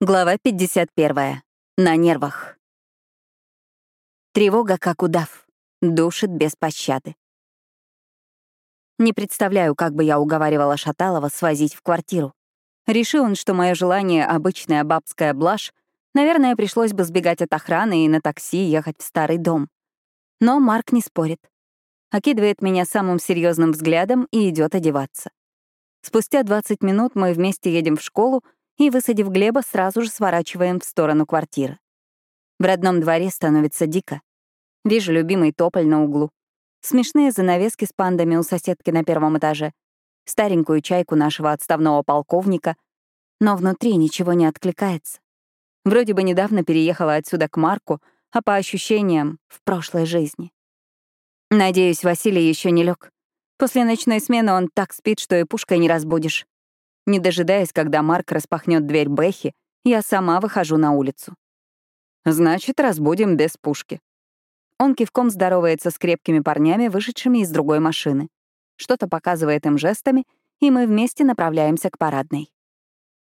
Глава 51. На нервах. Тревога, как удав, душит без пощады. Не представляю, как бы я уговаривала Шаталова свозить в квартиру. Решил он, что мое желание — обычная бабская блажь, наверное, пришлось бы сбегать от охраны и на такси ехать в старый дом. Но Марк не спорит. Окидывает меня самым серьезным взглядом и идет одеваться. Спустя 20 минут мы вместе едем в школу, и, высадив Глеба, сразу же сворачиваем в сторону квартиры. В родном дворе становится дико. Вижу любимый тополь на углу. Смешные занавески с пандами у соседки на первом этаже. Старенькую чайку нашего отставного полковника. Но внутри ничего не откликается. Вроде бы недавно переехала отсюда к Марку, а по ощущениям — в прошлой жизни. Надеюсь, Василий еще не лег. После ночной смены он так спит, что и пушкой не разбудишь. Не дожидаясь, когда Марк распахнет дверь Бэхи, я сама выхожу на улицу. «Значит, разбудим без пушки». Он кивком здоровается с крепкими парнями, вышедшими из другой машины. Что-то показывает им жестами, и мы вместе направляемся к парадной.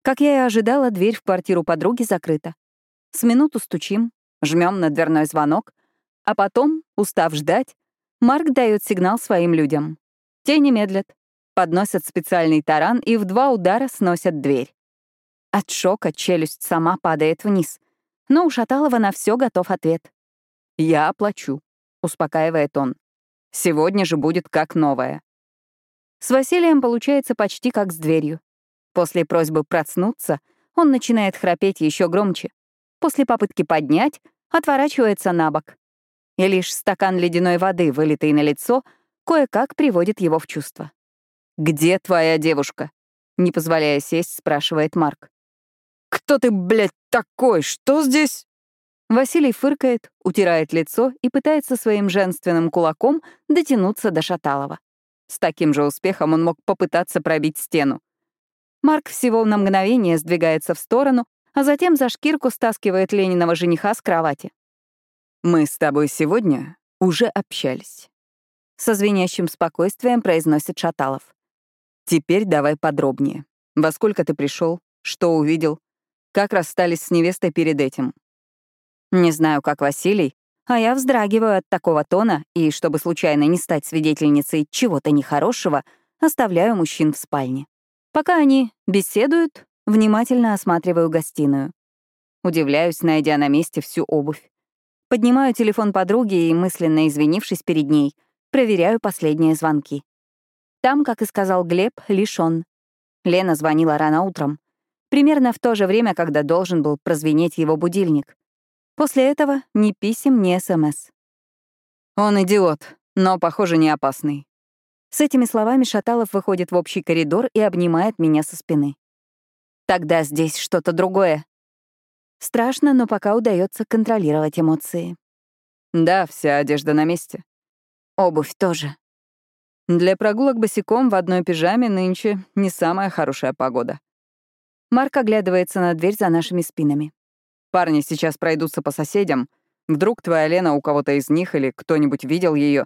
Как я и ожидала, дверь в квартиру подруги закрыта. С минуту стучим, жмем на дверной звонок, а потом, устав ждать, Марк дает сигнал своим людям. Те не медлят подносят специальный таран и в два удара сносят дверь. От шока челюсть сама падает вниз. Но у Шаталова на все готов ответ. «Я оплачу», — успокаивает он. «Сегодня же будет как новое». С Василием получается почти как с дверью. После просьбы проснуться он начинает храпеть еще громче. После попытки поднять отворачивается на бок. И лишь стакан ледяной воды, вылитый на лицо, кое-как приводит его в чувство. «Где твоя девушка?» Не позволяя сесть, спрашивает Марк. «Кто ты, блядь, такой? Что здесь?» Василий фыркает, утирает лицо и пытается своим женственным кулаком дотянуться до Шаталова. С таким же успехом он мог попытаться пробить стену. Марк всего на мгновение сдвигается в сторону, а затем за шкирку стаскивает Лениного жениха с кровати. «Мы с тобой сегодня уже общались», — со звенящим спокойствием произносит Шаталов. Теперь давай подробнее. Во сколько ты пришел? Что увидел? Как расстались с невестой перед этим? Не знаю, как Василий, а я вздрагиваю от такого тона и, чтобы случайно не стать свидетельницей чего-то нехорошего, оставляю мужчин в спальне. Пока они беседуют, внимательно осматриваю гостиную. Удивляюсь, найдя на месте всю обувь. Поднимаю телефон подруги и, мысленно извинившись перед ней, проверяю последние звонки. Там, как и сказал Глеб, лишь он. Лена звонила рано утром. Примерно в то же время, когда должен был прозвенеть его будильник. После этого ни писем, ни СМС. «Он идиот, но, похоже, не опасный». С этими словами Шаталов выходит в общий коридор и обнимает меня со спины. Тогда здесь что-то другое. Страшно, но пока удается контролировать эмоции. Да, вся одежда на месте. Обувь тоже. Для прогулок босиком в одной пижаме нынче не самая хорошая погода. Марк оглядывается на дверь за нашими спинами. Парни сейчас пройдутся по соседям. Вдруг твоя Лена у кого-то из них или кто-нибудь видел ее.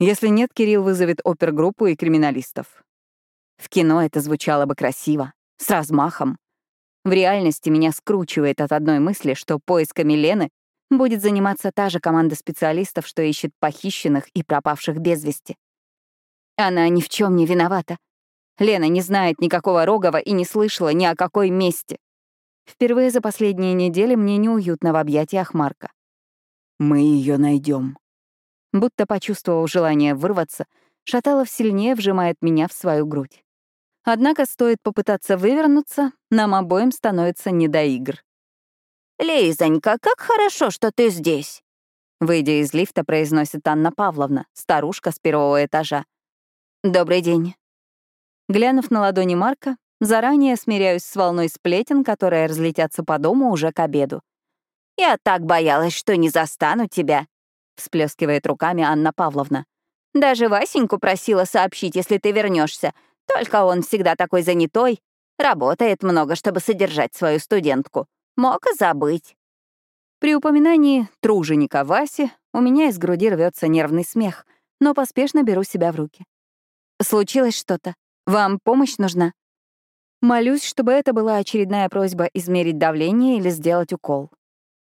Если нет, Кирилл вызовет опергруппу и криминалистов. В кино это звучало бы красиво, с размахом. В реальности меня скручивает от одной мысли, что поисками Лены будет заниматься та же команда специалистов, что ищет похищенных и пропавших без вести. Она ни в чем не виновата. Лена не знает никакого Рогова и не слышала ни о какой месте. Впервые за последние недели мне неуютно в объятиях Марка. «Мы ее найдем. Будто почувствовав желание вырваться, Шаталов сильнее вжимает меня в свою грудь. Однако стоит попытаться вывернуться, нам обоим становится не до игр. «Лизонька, как хорошо, что ты здесь!» Выйдя из лифта, произносит Анна Павловна, старушка с первого этажа. «Добрый день». Глянув на ладони Марка, заранее смиряюсь с волной сплетен, которые разлетятся по дому уже к обеду. «Я так боялась, что не застану тебя», — всплескивает руками Анна Павловна. «Даже Васеньку просила сообщить, если ты вернешься. Только он всегда такой занятой. Работает много, чтобы содержать свою студентку. Мог и забыть». При упоминании труженика Васи у меня из груди рвется нервный смех, но поспешно беру себя в руки. Случилось что-то? Вам помощь нужна?» Молюсь, чтобы это была очередная просьба измерить давление или сделать укол.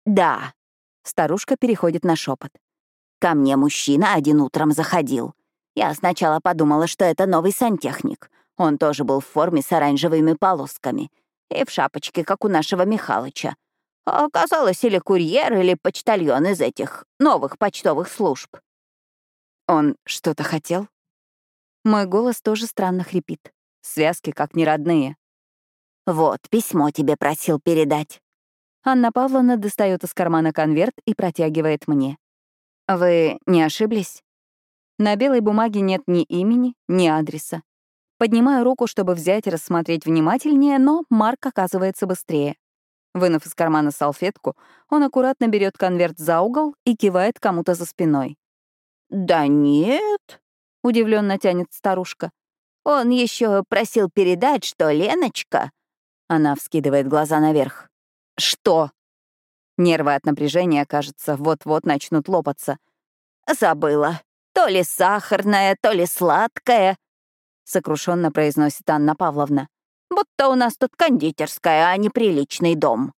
«Да», — старушка переходит на шепот. «Ко мне мужчина один утром заходил. Я сначала подумала, что это новый сантехник. Он тоже был в форме с оранжевыми полосками и в шапочке, как у нашего Михалыча. А оказалось, или курьер, или почтальон из этих новых почтовых служб. Он что-то хотел? Мой голос тоже странно хрипит. Связки как неродные. «Вот, письмо тебе просил передать». Анна Павловна достает из кармана конверт и протягивает мне. «Вы не ошиблись?» На белой бумаге нет ни имени, ни адреса. Поднимаю руку, чтобы взять и рассмотреть внимательнее, но Марк оказывается быстрее. Вынув из кармана салфетку, он аккуратно берет конверт за угол и кивает кому-то за спиной. «Да нет», — удивленно тянет старушка. «Он еще просил передать, что Леночка...» Она вскидывает глаза наверх. «Что?» Нервы от напряжения, кажется, вот-вот начнут лопаться. «Забыла. То ли сахарная, то ли сладкая», — сокрушенно произносит Анна Павловна. «Будто у нас тут кондитерская, а не приличный дом».